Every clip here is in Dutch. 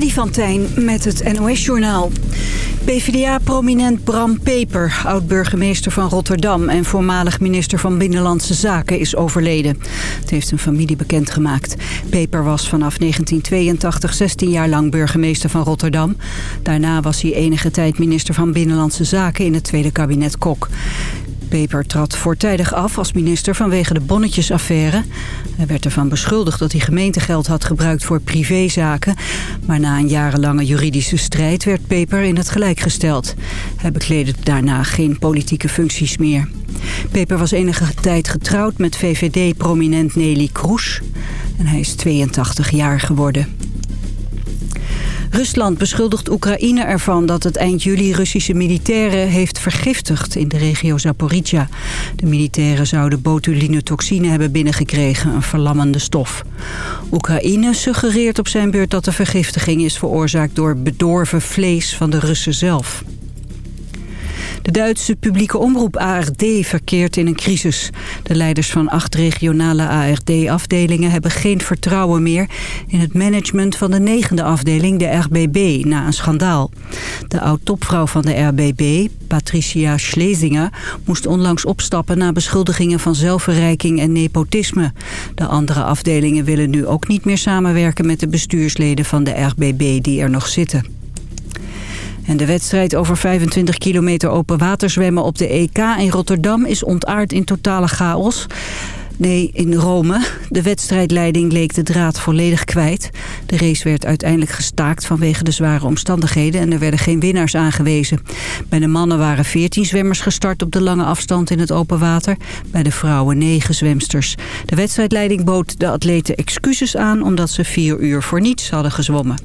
Freddy van Tijn met het NOS-journaal. PvdA-prominent Bram Peper, oud-burgemeester van Rotterdam... en voormalig minister van Binnenlandse Zaken, is overleden. Het heeft een familie bekendgemaakt. Peper was vanaf 1982 16 jaar lang burgemeester van Rotterdam. Daarna was hij enige tijd minister van Binnenlandse Zaken... in het tweede kabinet Kok. Peper trad voortijdig af als minister vanwege de bonnetjesaffaire. Hij werd ervan beschuldigd dat hij gemeentegeld had gebruikt voor privézaken. Maar na een jarenlange juridische strijd werd Peper in het gelijk gesteld. Hij bekleedde daarna geen politieke functies meer. Peper was enige tijd getrouwd met VVD-prominent Nelly Kroes. En hij is 82 jaar geworden. Rusland beschuldigt Oekraïne ervan dat het eind juli Russische militairen heeft vergiftigd in de regio Zaporizhia. De militairen zouden botulinetoxine hebben binnengekregen, een verlammende stof. Oekraïne suggereert op zijn beurt dat de vergiftiging is veroorzaakt door bedorven vlees van de Russen zelf. De Duitse publieke omroep ARD verkeert in een crisis. De leiders van acht regionale ARD-afdelingen hebben geen vertrouwen meer... in het management van de negende afdeling, de RBB, na een schandaal. De oud-topvrouw van de RBB, Patricia Schlesinger, moest onlangs opstappen... na beschuldigingen van zelfverrijking en nepotisme. De andere afdelingen willen nu ook niet meer samenwerken... met de bestuursleden van de RBB die er nog zitten. En de wedstrijd over 25 kilometer open water zwemmen op de EK in Rotterdam is ontaard in totale chaos. Nee, in Rome. De wedstrijdleiding leek de draad volledig kwijt. De race werd uiteindelijk gestaakt vanwege de zware omstandigheden... en er werden geen winnaars aangewezen. Bij de mannen waren 14 zwemmers gestart op de lange afstand in het open water. Bij de vrouwen 9 zwemsters. De wedstrijdleiding bood de atleten excuses aan... omdat ze vier uur voor niets hadden gezwommen.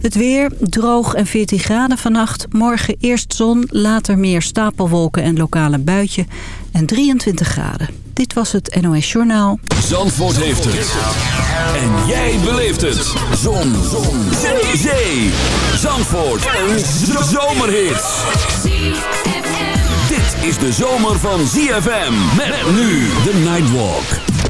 Het weer, droog en 14 graden vannacht. Morgen eerst zon, later meer stapelwolken en lokale buitje. En 23 graden. Dit was het NOS Journaal. Zandvoort heeft het. En jij beleeft het. Zon. zon. Zee. Zee. Zandvoort. Een zomerhit. Dit is de zomer van ZFM. Met nu de Nightwalk.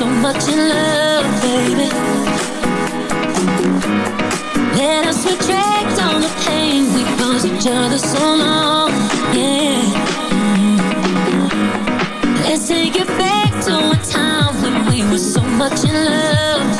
so much in love, baby. Let us retract all the pain we caused each other so long, yeah. Let's take it back to a time when we were so much in love.